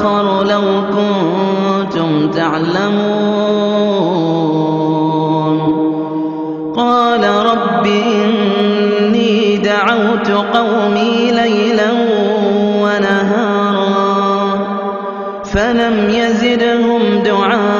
يؤخر لو كنتم تعلمون. قال رب إني دعوت قومي ليلا ونهارا فلم يزدهم دعائي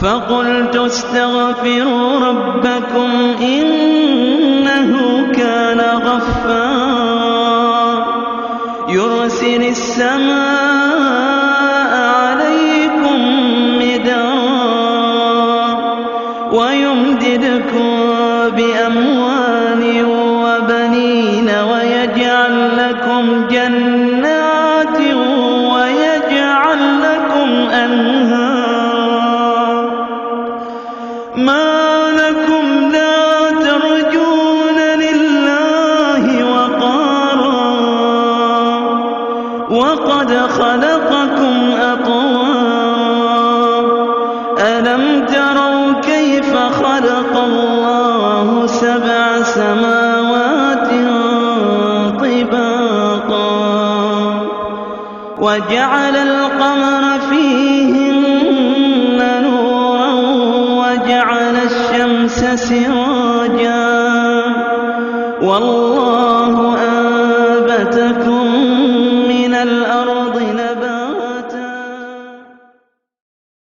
فقلت استغفروا ربكم إنه كان غفارا يرسل السماء عليكم مدرارا ويمددكم بأموال ما لكم لا ترجون لله وقارا. وقد خلقكم ألم تروا كيف خلق الله سبع سماوات وجعل القمر فيهن جعل الشمس سراجا. والله أنبتكم